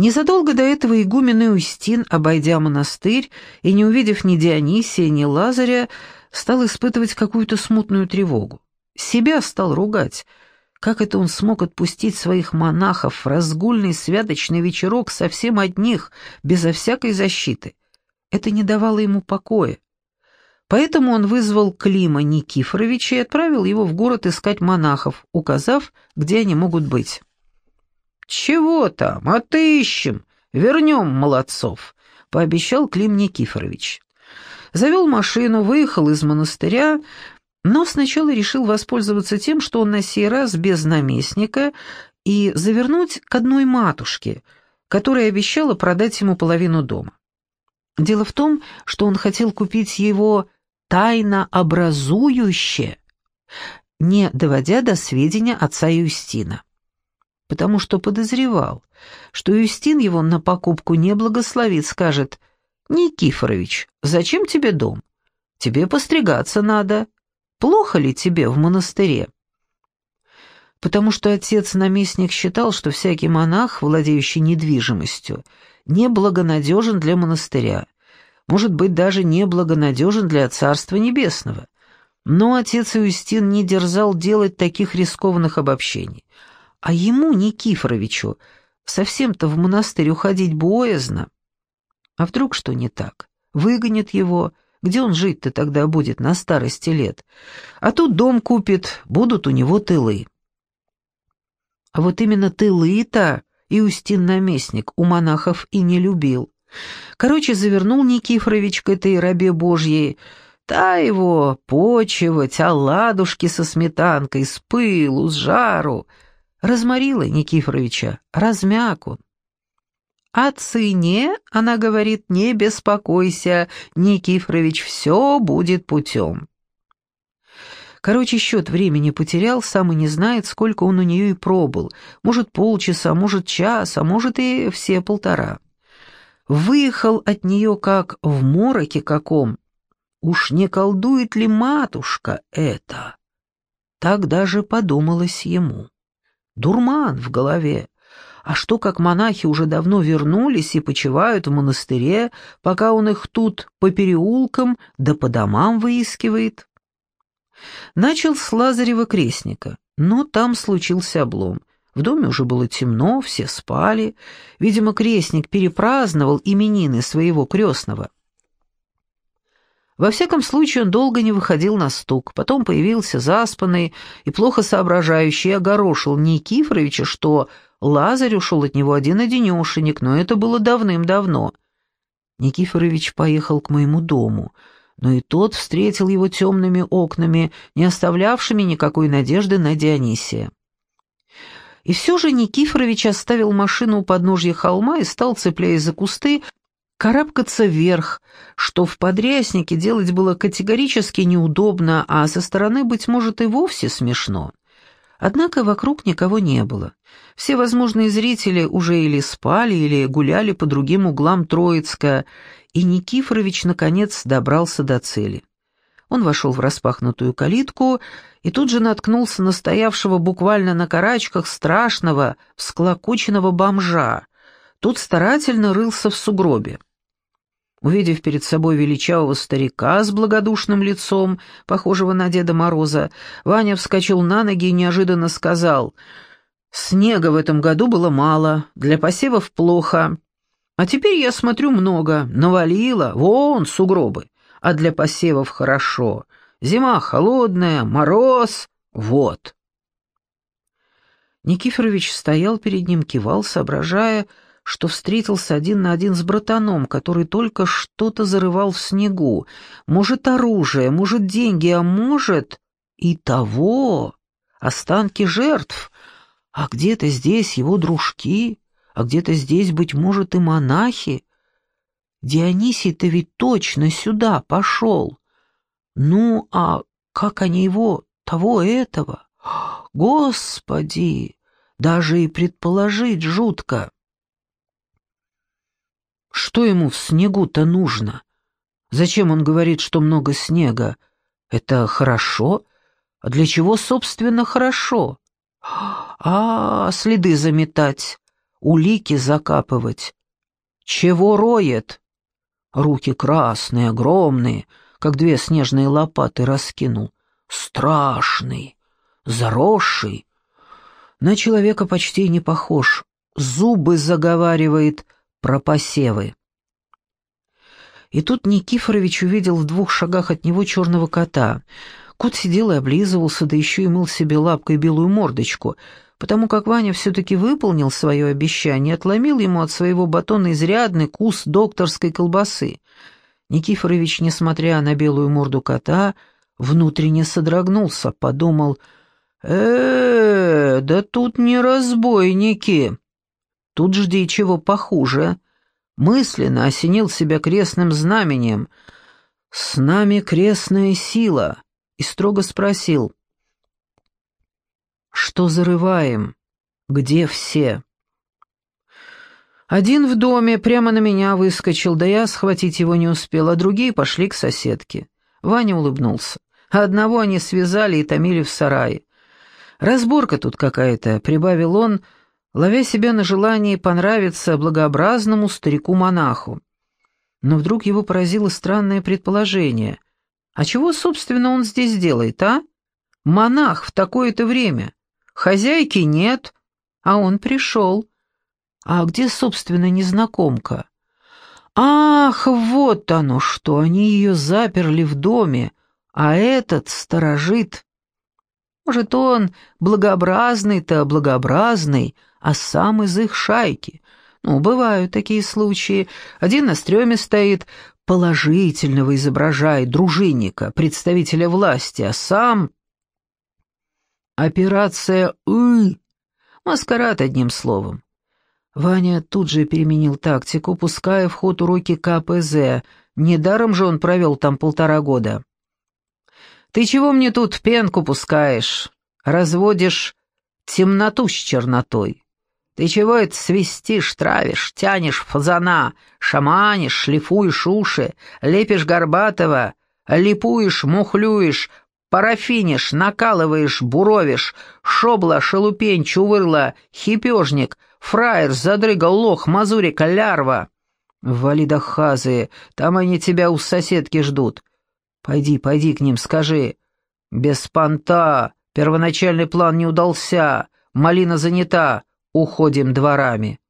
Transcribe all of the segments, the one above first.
Незадолго до этого игумен Иустин, обойдя монастырь и не увидев ни Дионисия, ни Лазаря, стал испытывать какую-то смутную тревогу. Себя стал ругать. Как это он смог отпустить своих монахов в разгульный святочный вечерок совсем одних, безо всякой защиты? Это не давало ему покоя. Поэтому он вызвал Клима Никифоровича и отправил его в город искать монахов, указав, где они могут быть. «Чего там? Отыщем! Вернем молодцов!» — пообещал Клим Никифорович. Завел машину, выехал из монастыря, но сначала решил воспользоваться тем, что он на сей раз без наместника, и завернуть к одной матушке, которая обещала продать ему половину дома. Дело в том, что он хотел купить его тайно образующе, не доводя до сведения отца Юстина потому что подозревал, что Юстин его на покупку не благословит, скажет «Никифорович, зачем тебе дом? Тебе постригаться надо. Плохо ли тебе в монастыре?» Потому что отец-наместник считал, что всякий монах, владеющий недвижимостью, неблагонадежен для монастыря, может быть, даже неблагонадежен для Царства Небесного. Но отец Иустин не дерзал делать таких рискованных обобщений – а ему, Никифоровичу, совсем-то в монастырь уходить боязно. А вдруг что не так? Выгонят его, где он жить-то тогда будет на старости лет? А тут дом купит, будут у него тылы. А вот именно тылы-то Иустин-наместник у монахов и не любил. Короче, завернул Никифорович к этой рабе Божьей, та его почивать, оладушки со сметанкой, с пылу, с жару — Разморила Никифоровича, размяк он. О цене, она говорит, не беспокойся, Никифорович, все будет путем. Короче, счет времени потерял, сам и не знает, сколько он у нее и пробыл. Может, полчаса, может, час, а может и все полтора. Выехал от нее как в мороке каком. Уж не колдует ли матушка это? Так даже подумалось ему. Дурман в голове. А что, как монахи уже давно вернулись и почивают в монастыре, пока он их тут по переулкам да по домам выискивает? Начал с Лазарева крестника, но там случился облом. В доме уже было темно, все спали. Видимо, крестник перепраздновал именины своего крестного. Во всяком случае, он долго не выходил на стук. Потом появился заспанный и плохо соображающий огорошил Никифоровича, что Лазарь ушел от него один-одинешенек, но это было давным-давно. Никифорович поехал к моему дому, но и тот встретил его темными окнами, не оставлявшими никакой надежды на Дионисия. И все же Никифорович оставил машину у подножья холма и стал, цепляясь за кусты, карабкаться вверх, что в подряснике делать было категорически неудобно, а со стороны, быть может, и вовсе смешно. Однако вокруг никого не было. Все возможные зрители уже или спали, или гуляли по другим углам Троицка, и Никифорович, наконец, добрался до цели. Он вошел в распахнутую калитку и тут же наткнулся на стоявшего буквально на карачках страшного, всклокоченного бомжа. Тут старательно рылся в сугробе. Увидев перед собой величавого старика с благодушным лицом, похожего на Деда Мороза, Ваня вскочил на ноги и неожиданно сказал, «Снега в этом году было мало, для посевов плохо. А теперь я смотрю много, навалило, вон сугробы, а для посевов хорошо. Зима холодная, мороз, вот». Никифорович стоял перед ним, кивал, соображая, что встретился один на один с братаном, который только что-то зарывал в снегу. Может, оружие, может, деньги, а может и того. Останки жертв. А где-то здесь его дружки, а где-то здесь, быть может, и монахи. Дионисий-то ведь точно сюда пошел. Ну, а как они его, того этого? Господи, даже и предположить жутко. Что ему в снегу-то нужно? Зачем он говорит, что много снега? Это хорошо? А для чего, собственно, хорошо? А, следы заметать. улики закапывать. Чего роет? Руки красные, огромные, как две снежные лопаты раскинул. Страшный, заросший. На человека почти не похож. Зубы заговаривает про посевы. И тут Никифорович увидел в двух шагах от него черного кота. Кот сидел и облизывался, да еще и мыл себе лапкой белую мордочку, потому как Ваня все-таки выполнил свое обещание, отломил ему от своего батона изрядный кус докторской колбасы. Никифорович, несмотря на белую морду кота, внутренне содрогнулся, подумал, э, да тут не разбойники. Тут жди чего похуже» мысленно осенил себя крестным знамением. «С нами крестная сила», и строго спросил. «Что зарываем? Где все?» Один в доме прямо на меня выскочил, да я схватить его не успел, а другие пошли к соседке. Ваня улыбнулся. Одного они связали и томили в сарае. «Разборка тут какая-то», — прибавил он, — ловя себя на желании понравиться благообразному старику-монаху. Но вдруг его поразило странное предположение. А чего, собственно, он здесь делает, а? Монах в такое-то время. Хозяйки нет, а он пришел. А где, собственно, незнакомка? Ах, вот оно что, они ее заперли в доме, а этот сторожит. Может, он благообразный-то благообразный, а сам из их шайки. Ну, бывают такие случаи. Один на стреме стоит, положительного изображает дружинника, представителя власти, а сам... Операция «Ы». Маскарад, одним словом. Ваня тут же переменил тактику, пуская в ход уроки КПЗ. Недаром же он провел там полтора года. «Ты чего мне тут пенку пускаешь? Разводишь темноту с чернотой. Ты чего это свистишь, травишь, тянешь фазана, шаманишь, шлифуешь уши, лепишь горбатого, липуешь, мухлюешь, парафинишь, накалываешь, буровишь, шобла, шелупень, чувырла, хипежник, фраер, задрыга, лох, мазурика, лярва. Вали до хазы, там они тебя у соседки ждут. Пойди, пойди к ним, скажи. Без понта, первоначальный план не удался, малина занята, уходим дворами.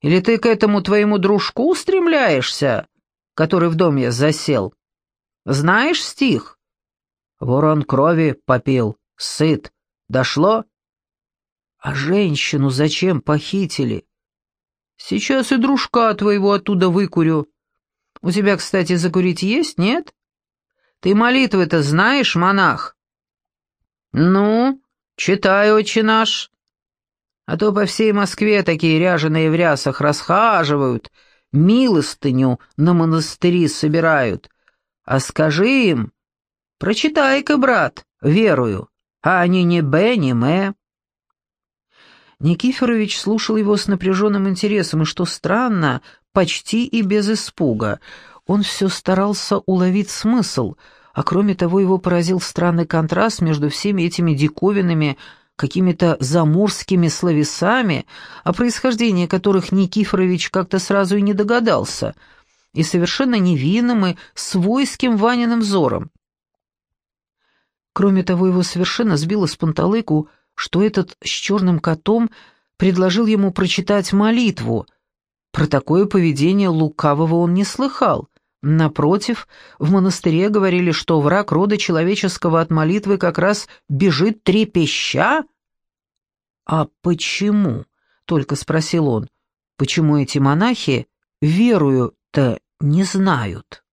Или ты к этому твоему дружку устремляешься, который в доме засел? Знаешь стих? Ворон крови попил, сыт. Дошло? А женщину зачем похитили? Сейчас и дружка твоего оттуда выкурю. У тебя, кстати, закурить есть, нет? Ты молитвы-то знаешь, монах? Ну, читай, отче наш. А то по всей Москве такие ряженые в рясах расхаживают, милостыню на монастыри собирают. А скажи им, прочитай-ка, брат, верую, а они не Б, не М. Никифорович слушал его с напряженным интересом, и, что странно, почти и без испуга. Он все старался уловить смысл, а кроме того его поразил странный контраст между всеми этими диковинными, какими-то заморскими словесами, о происхождении которых Никифорович как-то сразу и не догадался, и совершенно невинным и свойским Ваниным взором. Кроме того, его совершенно сбило с панталыку, что этот с черным котом предложил ему прочитать молитву. Про такое поведение лукавого он не слыхал. Напротив, в монастыре говорили, что враг рода человеческого от молитвы как раз бежит трепеща. «А почему?» — только спросил он. «Почему эти монахи верую-то не знают?»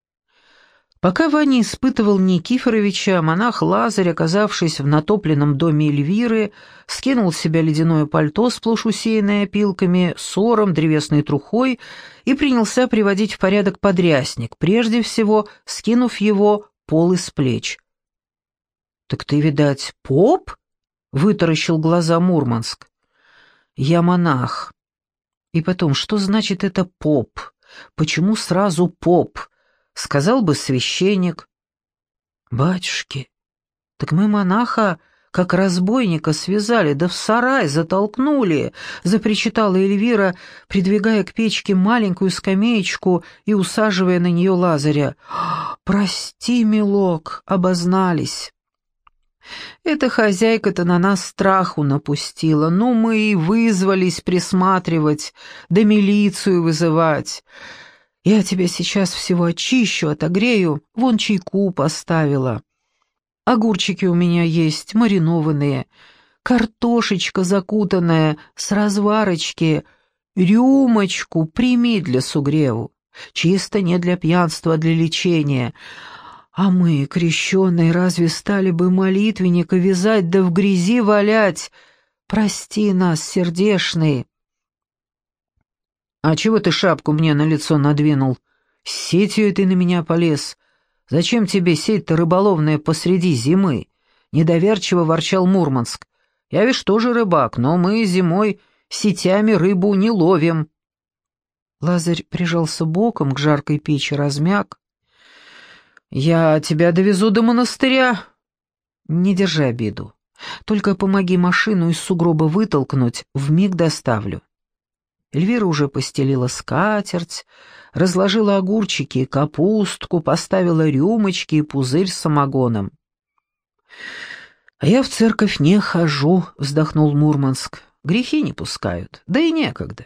Пока Ваня испытывал Никифоровича, монах Лазарь, оказавшись в натопленном доме Эльвиры, скинул с себя ледяное пальто, сплошь усеянное опилками, сором, древесной трухой, и принялся приводить в порядок подрясник, прежде всего скинув его пол из плеч. «Так ты, видать, поп?» — вытаращил глаза Мурманск. «Я монах. И потом, что значит это поп? Почему сразу поп?» Сказал бы священник. «Батюшки, так мы монаха как разбойника связали, да в сарай затолкнули», — запричитала Эльвира, придвигая к печке маленькую скамеечку и усаживая на нее Лазаря. «Прости, милок, обознались». Эта хозяйка-то на нас страху напустила, ну мы и вызвались присматривать, да милицию вызывать. Я тебя сейчас всего очищу, отогрею, вон чайку поставила. Огурчики у меня есть, маринованные, картошечка закутанная с разварочки, рюмочку прими для сугреву. Чисто не для пьянства, а для лечения. А мы, крещеные, разве стали бы молитвенника вязать да в грязи валять? Прости нас, сердешные. А чего ты шапку мне на лицо надвинул? Сетью ты на меня полез. Зачем тебе сеть-то рыболовная посреди зимы? Недоверчиво ворчал Мурманск. Я ведь тоже рыбак, но мы зимой сетями рыбу не ловим. Лазарь прижался боком к жаркой печи, размяк. «Я тебя довезу до монастыря». «Не держи обиду. Только помоги машину из сугроба вытолкнуть, вмиг доставлю». Эльвира уже постелила скатерть, разложила огурчики и капустку, поставила рюмочки и пузырь с самогоном. «А я в церковь не хожу», — вздохнул Мурманск. «Грехи не пускают, да и некогда.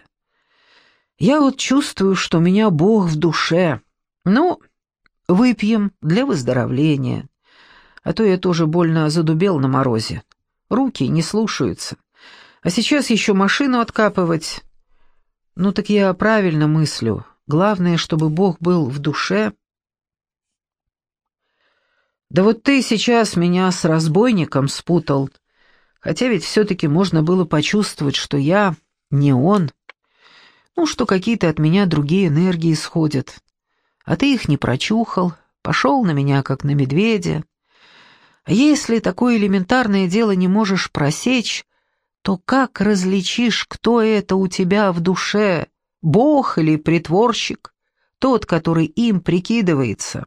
Я вот чувствую, что меня Бог в душе. Ну, выпьем для выздоровления. А то я тоже больно задубел на морозе. Руки не слушаются. А сейчас еще машину откапывать. Ну так я правильно мыслю. Главное, чтобы Бог был в душе. Да вот ты сейчас меня с разбойником спутал. Хотя ведь все-таки можно было почувствовать, что я не он. Ну, что какие-то от меня другие энергии исходят. А ты их не прочухал, пошел на меня, как на медведя. А если такое элементарное дело не можешь просечь, то как различишь, кто это у тебя в душе, бог или притворщик, тот, который им прикидывается?»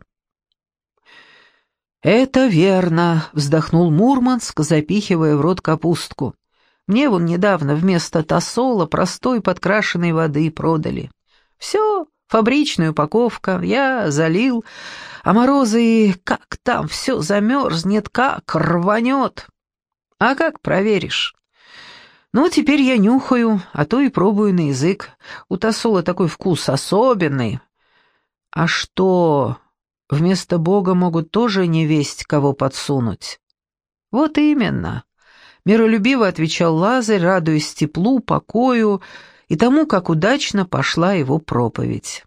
«Это верно», — вздохнул Мурманск, запихивая в рот капустку. «Мне вон недавно вместо тосола простой подкрашенной воды продали. Все, фабричная упаковка, я залил, а морозы, как там все замерзнет, как рванет. А как проверишь? Ну, теперь я нюхаю, а то и пробую на язык. У тосола такой вкус особенный. А что, вместо Бога могут тоже не весть кого подсунуть? Вот именно. Миролюбиво отвечал Лазарь, радуясь теплу, покою и тому, как удачно пошла его проповедь.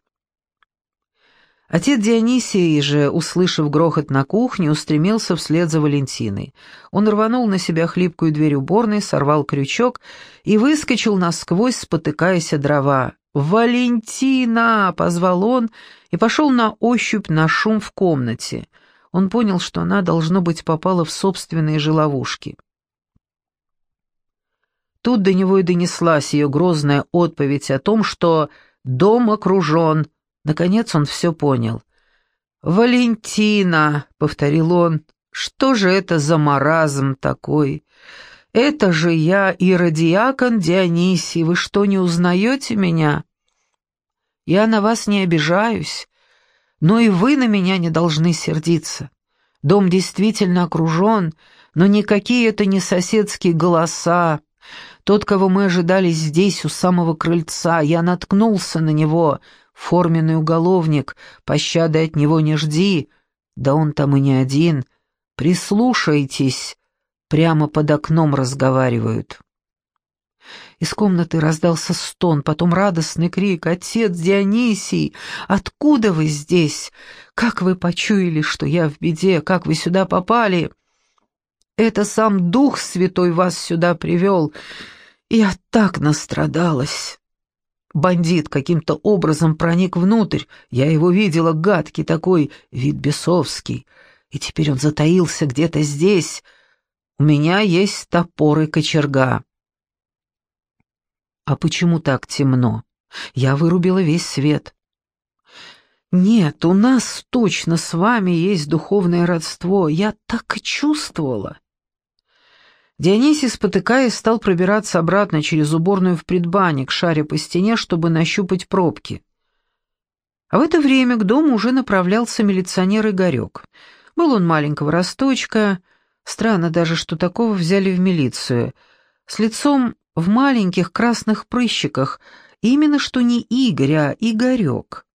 Отец Дионисий же, услышав грохот на кухне, устремился вслед за Валентиной. Он рванул на себя хлипкую дверь уборной, сорвал крючок и выскочил насквозь, спотыкаясь о дрова. «Валентина!» — позвал он и пошел на ощупь на шум в комнате. Он понял, что она, должно быть, попала в собственные же ловушки. Тут до него и донеслась ее грозная отповедь о том, что «дом окружен», Наконец он все понял. «Валентина», — повторил он, — «что же это за маразм такой? Это же я, иродиакон Дионисий, вы что, не узнаете меня? Я на вас не обижаюсь, но и вы на меня не должны сердиться. Дом действительно окружен, но никакие это не соседские голоса. Тот, кого мы ожидали здесь, у самого крыльца, я наткнулся на него, форменный уголовник, пощады от него не жди, да он там и не один. Прислушайтесь, прямо под окном разговаривают. Из комнаты раздался стон, потом радостный крик. «Отец Дионисий, откуда вы здесь? Как вы почуяли, что я в беде? Как вы сюда попали?» «Это сам Дух Святой вас сюда привел. Я так настрадалась». Бандит каким-то образом проник внутрь. Я его видела, гадкий такой, вид бесовский. И теперь он затаился где-то здесь. У меня есть топор и кочерга. А почему так темно? Я вырубила весь свет. Нет, у нас точно с вами есть духовное родство. Я так и чувствовала. Дионисий, спотыкаясь, стал пробираться обратно через уборную в предбанник, шаря по стене, чтобы нащупать пробки. А в это время к дому уже направлялся милиционер Игорек. Был он маленького росточка, странно даже, что такого взяли в милицию, с лицом в маленьких красных прыщиках, именно что не Игорь, а Игорек.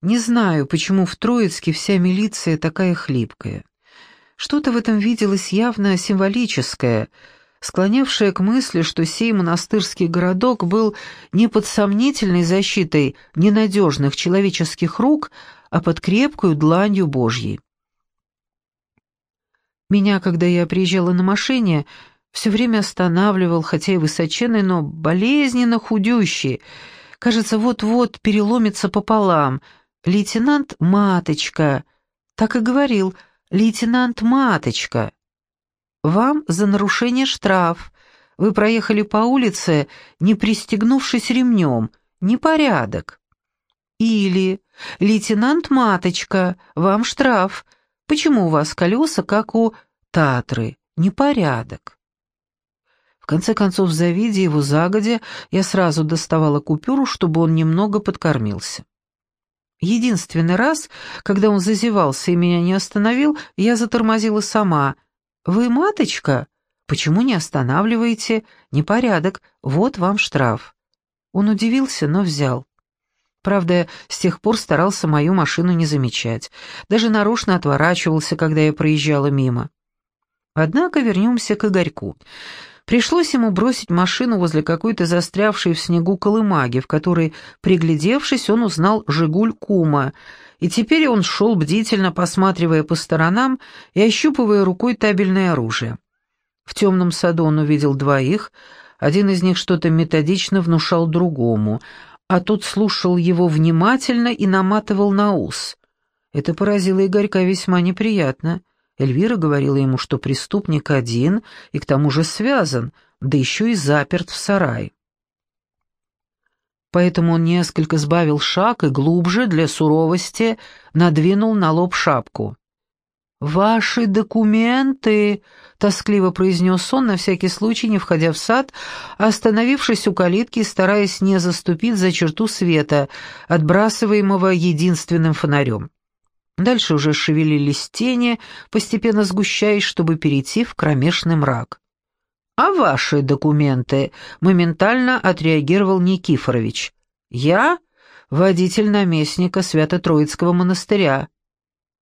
Не знаю, почему в Троицке вся милиция такая хлипкая. Что-то в этом виделось явно символическое, склонявшее к мысли, что сей монастырский городок был не под сомнительной защитой ненадежных человеческих рук, а под крепкую дланью Божьей. Меня, когда я приезжала на машине, все время останавливал, хотя и высоченный, но болезненно худющий, кажется, вот-вот переломится пополам, лейтенант Маточка, так и говорил — «Лейтенант Маточка, вам за нарушение штраф. Вы проехали по улице, не пристегнувшись ремнем. Непорядок». Или «Лейтенант Маточка, вам штраф. Почему у вас колеса, как у Татры? Непорядок». В конце концов, завидя его загодя, я сразу доставала купюру, чтобы он немного подкормился. Единственный раз, когда он зазевался и меня не остановил, я затормозила сама. «Вы маточка? Почему не останавливаете? Непорядок, вот вам штраф». Он удивился, но взял. Правда, с тех пор старался мою машину не замечать. Даже нарочно отворачивался, когда я проезжала мимо. Однако вернемся к Игорьку. Пришлось ему бросить машину возле какой-то застрявшей в снегу колымаги, в которой, приглядевшись, он узнал «Жигуль Кума», и теперь он шел бдительно, посматривая по сторонам и ощупывая рукой табельное оружие. В темном саду он увидел двоих, один из них что-то методично внушал другому, а тот слушал его внимательно и наматывал на ус. Это поразило Игорька весьма неприятно. Эльвира говорила ему, что преступник один и к тому же связан, да еще и заперт в сарае. Поэтому он несколько сбавил шаг и глубже, для суровости, надвинул на лоб шапку. «Ваши документы!» — тоскливо произнес он, на всякий случай не входя в сад, остановившись у калитки стараясь не заступить за черту света, отбрасываемого единственным фонарем. Дальше уже шевелились тени, постепенно сгущаясь, чтобы перейти в кромешный мрак. «А ваши документы?» — моментально отреагировал Никифорович. «Я — водитель наместника Свято-Троицкого монастыря».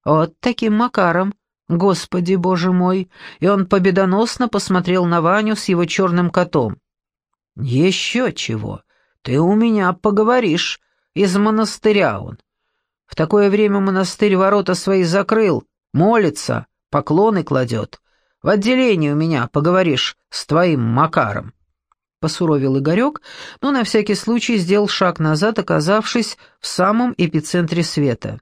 «Вот таким макаром, Господи Боже мой!» И он победоносно посмотрел на Ваню с его черным котом. «Еще чего! Ты у меня поговоришь, из монастыря он. В такое время монастырь ворота свои закрыл, молится, поклоны кладет. В отделении у меня поговоришь с твоим Макаром». Посуровил Игорек, но на всякий случай сделал шаг назад, оказавшись в самом эпицентре света.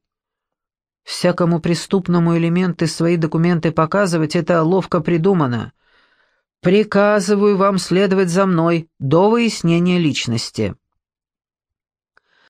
Всякому преступному элементы свои документы показывать — это ловко придумано. Приказываю вам следовать за мной до выяснения личности.